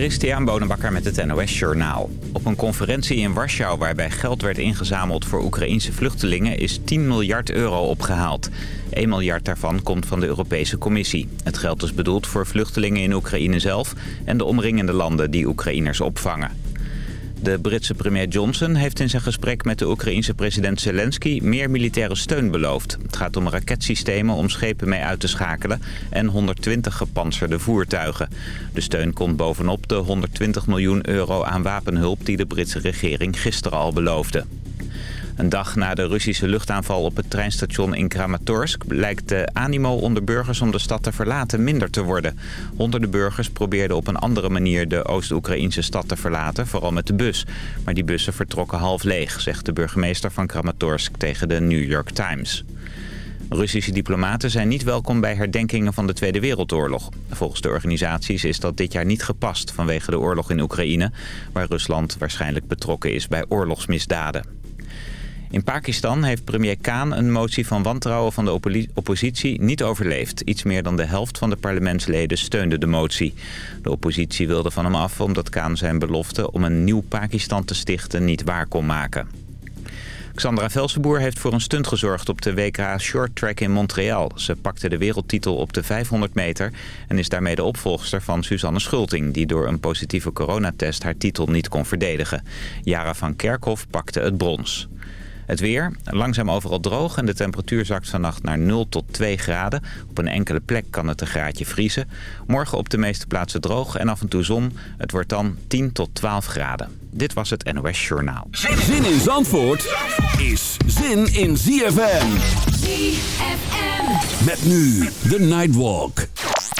Christian Bonenbakker met het NOS Journaal. Op een conferentie in Warschau waarbij geld werd ingezameld voor Oekraïnse vluchtelingen is 10 miljard euro opgehaald. 1 miljard daarvan komt van de Europese Commissie. Het geld is bedoeld voor vluchtelingen in Oekraïne zelf en de omringende landen die Oekraïners opvangen. De Britse premier Johnson heeft in zijn gesprek met de Oekraïense president Zelensky meer militaire steun beloofd. Het gaat om raketsystemen om schepen mee uit te schakelen en 120 gepantserde voertuigen. De steun komt bovenop de 120 miljoen euro aan wapenhulp die de Britse regering gisteren al beloofde. Een dag na de Russische luchtaanval op het treinstation in Kramatorsk... lijkt de animo onder burgers om de stad te verlaten minder te worden. Honderden burgers probeerden op een andere manier de Oost-Oekraïnse stad te verlaten, vooral met de bus. Maar die bussen vertrokken half leeg, zegt de burgemeester van Kramatorsk tegen de New York Times. Russische diplomaten zijn niet welkom bij herdenkingen van de Tweede Wereldoorlog. Volgens de organisaties is dat dit jaar niet gepast vanwege de oorlog in Oekraïne... waar Rusland waarschijnlijk betrokken is bij oorlogsmisdaden. In Pakistan heeft premier Khan een motie van wantrouwen van de oppositie niet overleefd. Iets meer dan de helft van de parlementsleden steunde de motie. De oppositie wilde van hem af omdat Khan zijn belofte om een nieuw Pakistan te stichten niet waar kon maken. Xandra Velsenboer heeft voor een stunt gezorgd op de WK Short Track in Montreal. Ze pakte de wereldtitel op de 500 meter en is daarmee de opvolgster van Suzanne Schulting... die door een positieve coronatest haar titel niet kon verdedigen. Jara van Kerkhoff pakte het brons. Het weer, langzaam overal droog en de temperatuur zakt vannacht naar 0 tot 2 graden. Op een enkele plek kan het een graadje vriezen. Morgen op de meeste plaatsen droog en af en toe zon. Het wordt dan 10 tot 12 graden. Dit was het NOS Journaal. Zin in Zandvoort is zin in ZFM. ZFM. Met nu de Nightwalk.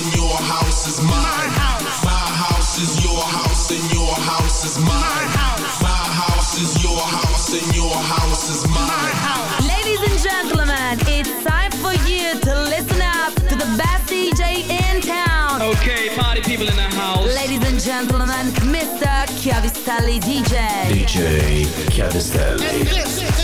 and your house is mine. My house. Is your house, and your house is mine. My house. Is your house, and your house is mine. Ladies and gentlemen, it's time for you to listen up to the best DJ in town. Okay, party people in the house. Ladies and gentlemen, Mr. Chiavistelli DJ. DJ Chiavistelli.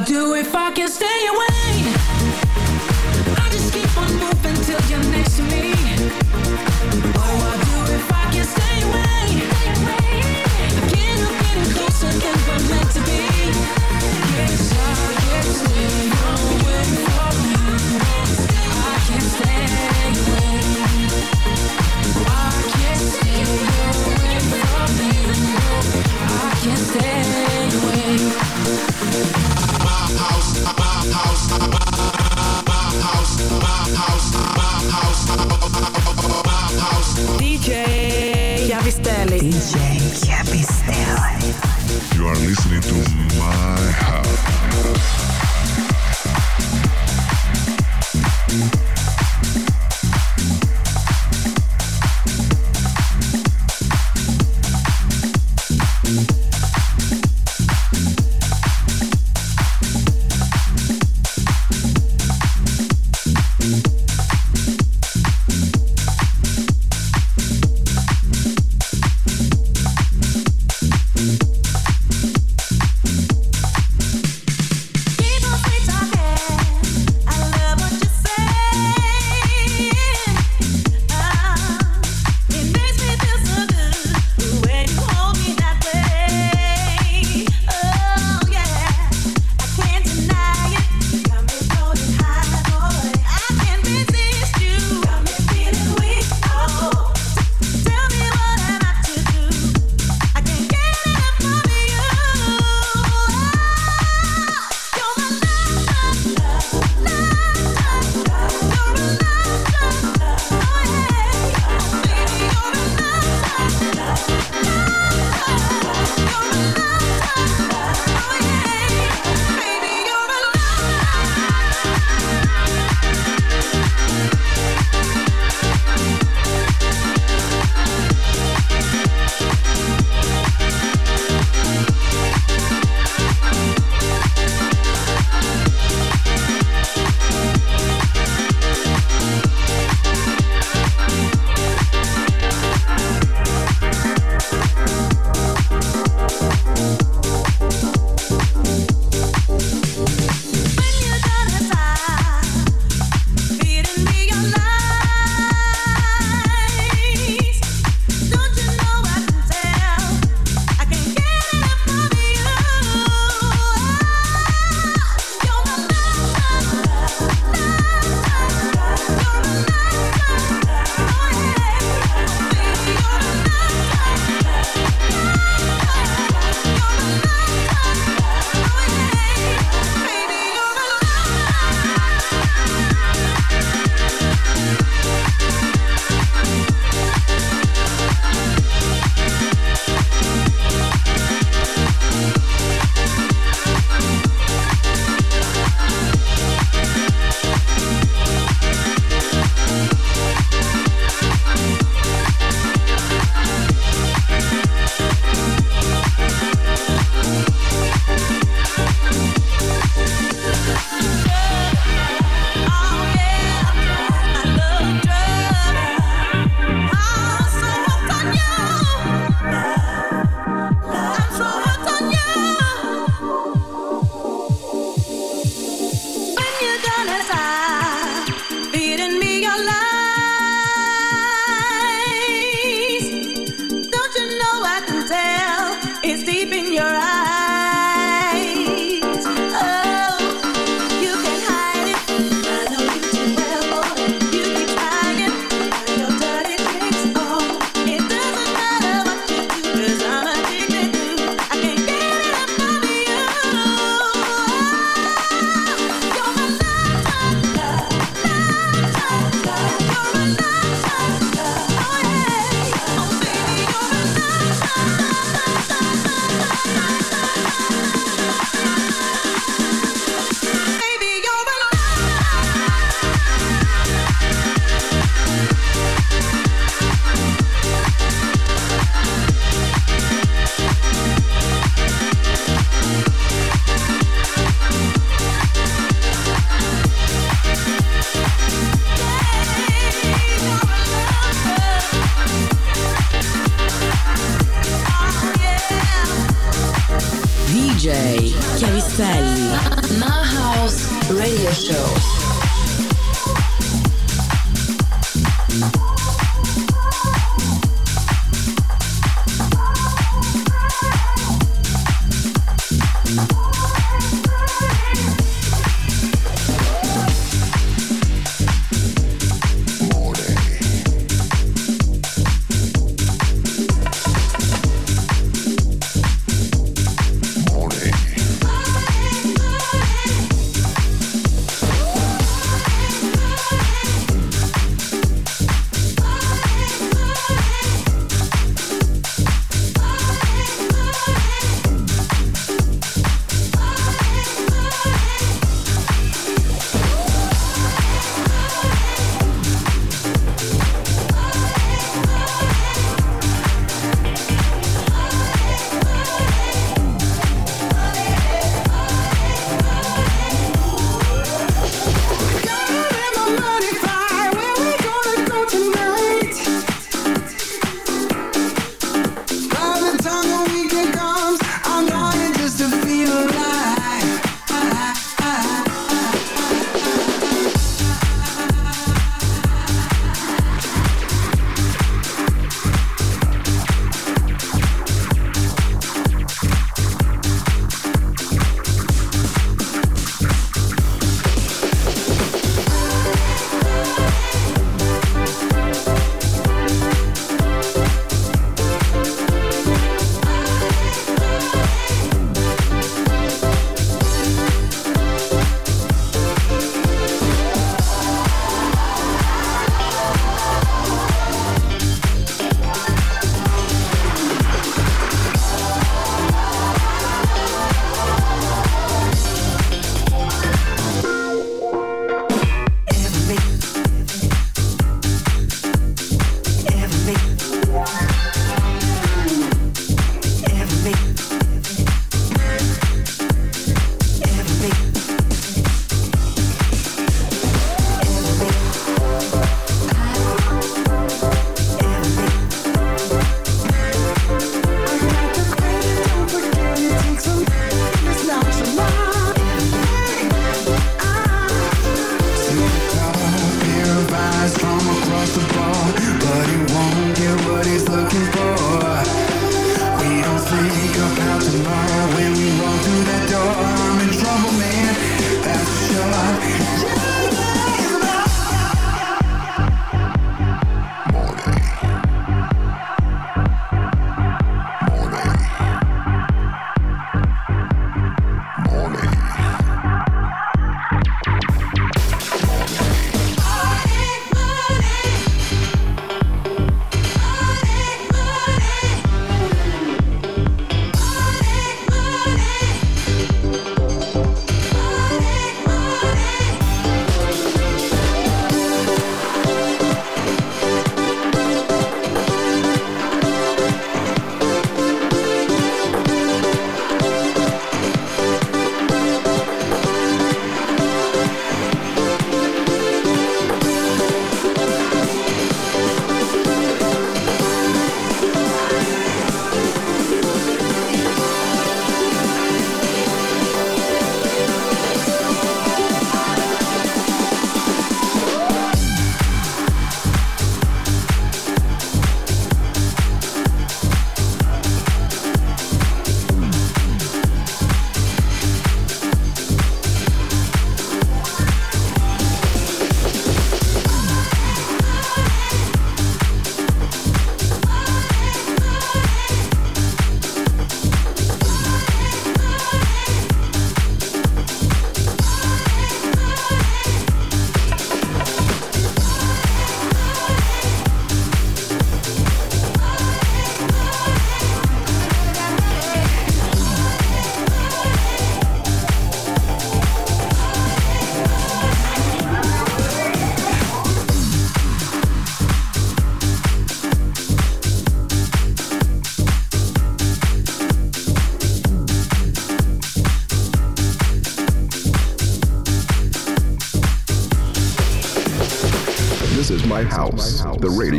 Do if I You are listening to My house.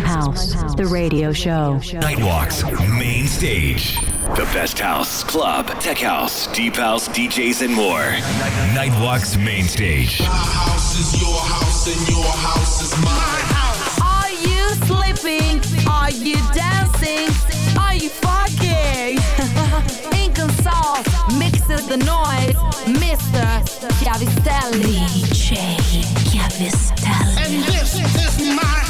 My house, the radio show. Nightwalk's main stage. The best house, club, tech house, deep house, DJs, and more. Nightwalk's main stage. My house is your house and your house is my house. Are you sleeping? Are you dancing? Are you fucking? Inconsol mixes the noise. Mr. Chiavistelli. DJ Chiavistelli. And this is my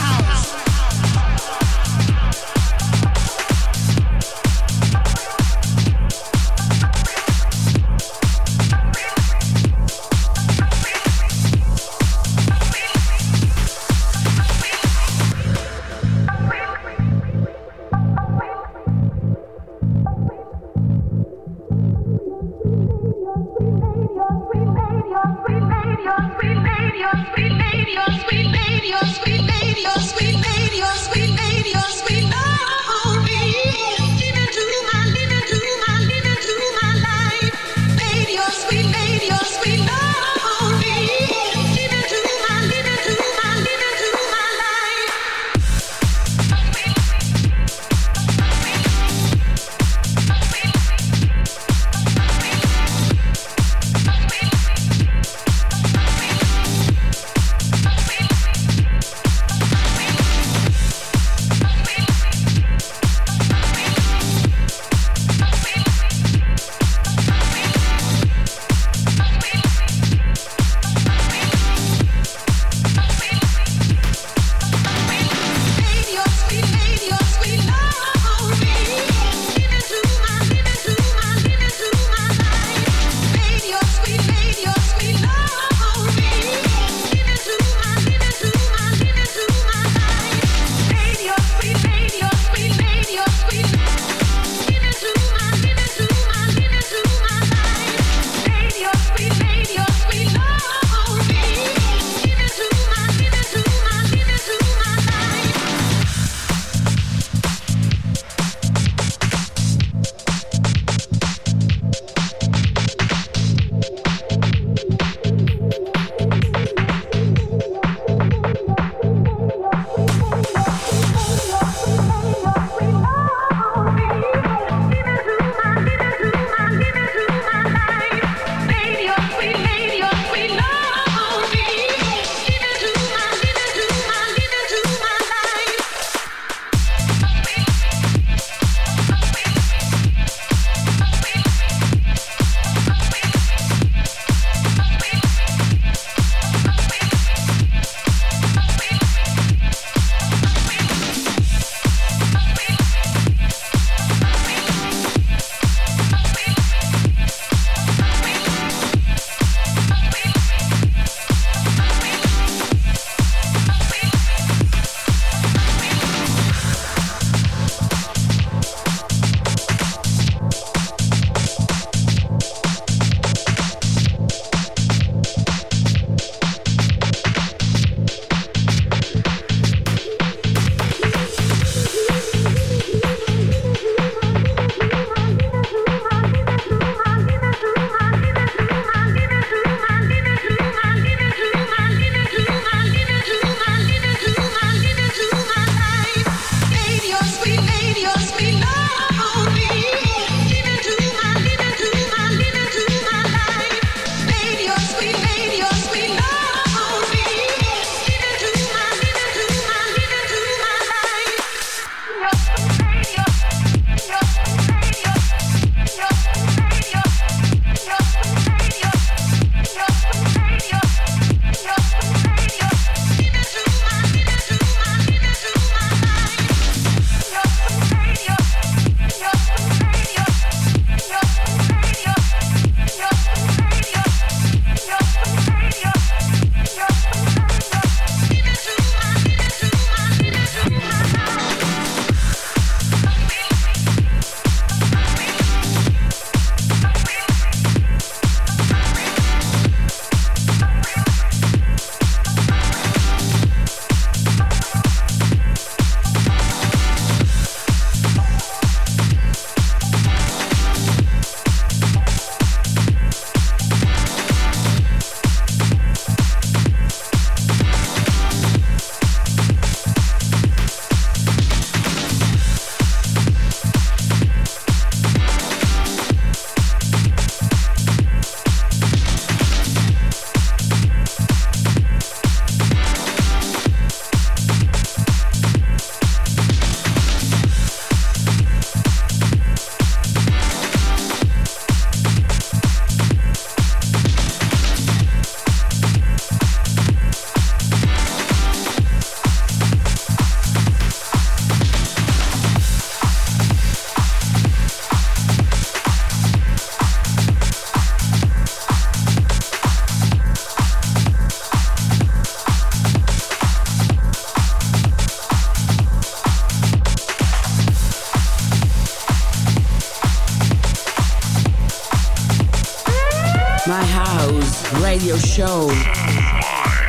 My House Radio Show. My house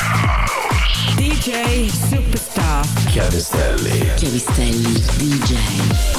DJ Superstar. Chiavistelli. Chiavistelli DJ.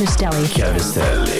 Chiavistelli. Chiavistelli.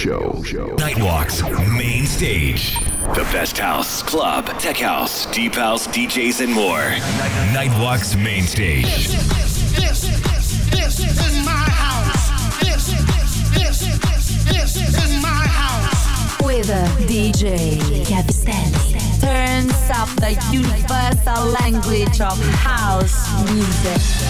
Show. Nightwalks, main stage. The best house, club, tech house, deep house, DJs, and more. Nightwalks, main stage. This, this is my house. This, this, this is my house. With a DJ Chiavistelli. Turns up the universal language of house music.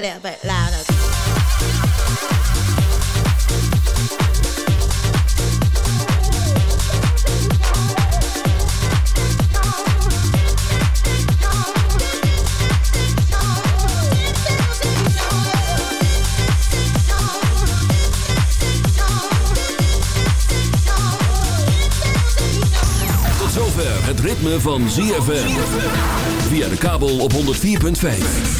A little bit louder. Het ritme van ZFM. Via de kabel op 104.5.